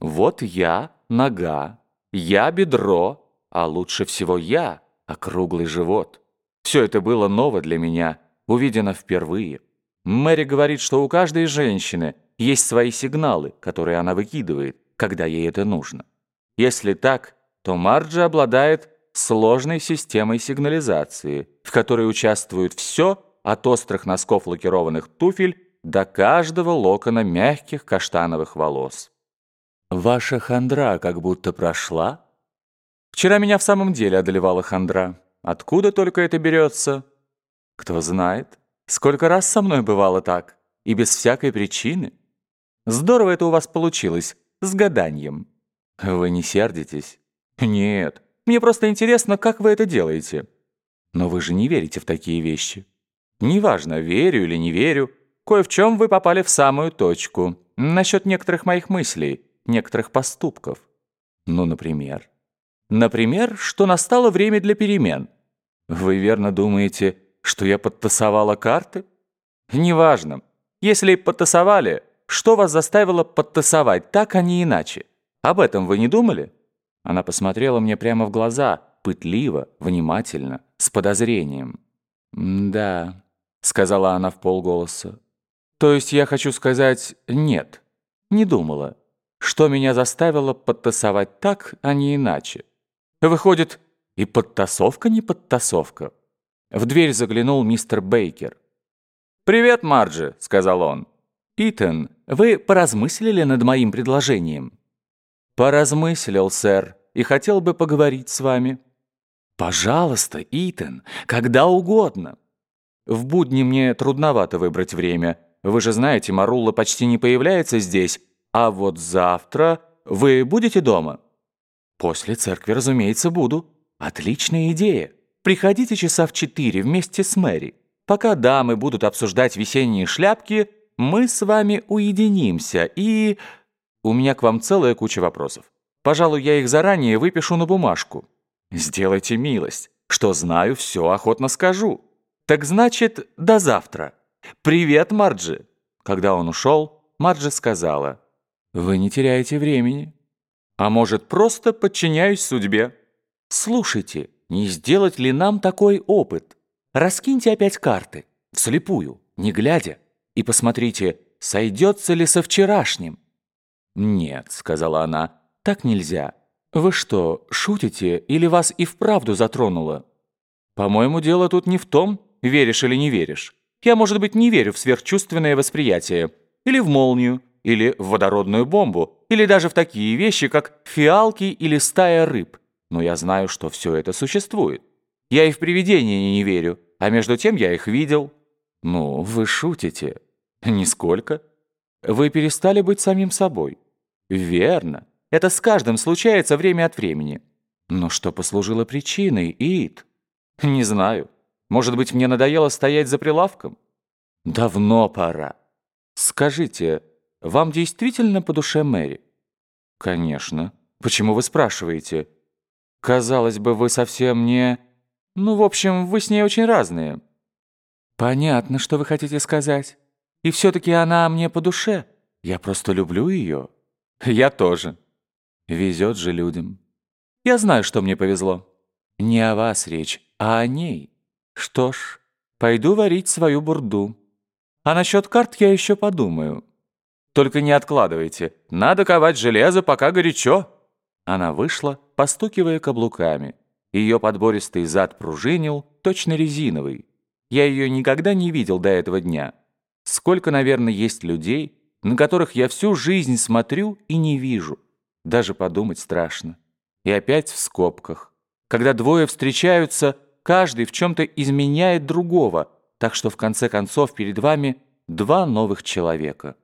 Вот я — нога, я — бедро, а лучше всего я — округлый живот. Все это было ново для меня, увидено впервые. Мэри говорит, что у каждой женщины есть свои сигналы, которые она выкидывает, когда ей это нужно. Если так, то Марджи обладает сложной системой сигнализации, в которой участвует все от острых носков лакированных туфель до каждого локона мягких каштановых волос. Ваша хандра как будто прошла? Вчера меня в самом деле одолевала хандра. Откуда только это берется? Кто знает. Сколько раз со мной бывало так. И без всякой причины. Здорово это у вас получилось. С гаданием. Вы не сердитесь? Нет. Мне просто интересно, как вы это делаете. Но вы же не верите в такие вещи. Неважно, верю или не верю. Кое в чем вы попали в самую точку. Насчет некоторых моих мыслей некоторых поступков. Ну, например? Например, что настало время для перемен. Вы верно думаете, что я подтасовала карты? Неважно. Если подтасовали, что вас заставило подтасовать так, а не иначе? Об этом вы не думали? Она посмотрела мне прямо в глаза, пытливо, внимательно, с подозрением. «Да», — сказала она в полголоса. «То есть я хочу сказать «нет». Не думала что меня заставило подтасовать так, а не иначе. Выходит, и подтасовка не подтасовка. В дверь заглянул мистер Бейкер. «Привет, Марджи», — сказал он. «Итан, вы поразмыслили над моим предложением?» «Поразмыслил, сэр, и хотел бы поговорить с вами». «Пожалуйста, Итан, когда угодно». «В будни мне трудновато выбрать время. Вы же знаете, Марулла почти не появляется здесь, а вот завтра вы будете дома? После церкви, разумеется, буду. Отличная идея. Приходите часа в четыре вместе с Мэри. Пока дамы будут обсуждать весенние шляпки, мы с вами уединимся и... У меня к вам целая куча вопросов. Пожалуй, я их заранее выпишу на бумажку. Сделайте милость. Что знаю, все охотно скажу. Так значит, до завтра. Привет, Марджи. Когда он ушел, Марджи сказала... Вы не теряете времени. А может, просто подчиняюсь судьбе. Слушайте, не сделать ли нам такой опыт? Раскиньте опять карты, вслепую, не глядя, и посмотрите, сойдется ли со вчерашним. «Нет», — сказала она, — «так нельзя. Вы что, шутите или вас и вправду затронуло?» «По-моему, дело тут не в том, веришь или не веришь. Я, может быть, не верю в сверхчувственное восприятие. Или в молнию, или в водородную бомбу, или даже в такие вещи, как фиалки или стая рыб. Но я знаю, что все это существует. Я и в привидения не верю, а между тем я их видел. Ну, вы шутите. Нисколько. Вы перестали быть самим собой. Верно. Это с каждым случается время от времени. Но что послужило причиной, Ид? Не знаю. Может быть, мне надоело стоять за прилавком? Давно пора. Скажите, вам действительно по душе Мэри? Конечно. Почему вы спрашиваете? Казалось бы, вы совсем не... Ну, в общем, вы с ней очень разные. Понятно, что вы хотите сказать. И все-таки она мне по душе. Я просто люблю ее. Я тоже. Везет же людям. Я знаю, что мне повезло. Не о вас речь, а о ней. Что ж, пойду варить свою бурду. А насчет карт я еще подумаю. Только не откладывайте. Надо ковать железо, пока горячо». Она вышла, постукивая каблуками. Ее подбористый зад пружинил, точно резиновый. Я ее никогда не видел до этого дня. Сколько, наверное, есть людей, на которых я всю жизнь смотрю и не вижу. Даже подумать страшно. И опять в скобках. Когда двое встречаются, каждый в чем-то изменяет другого, так что в конце концов перед вами два новых человека.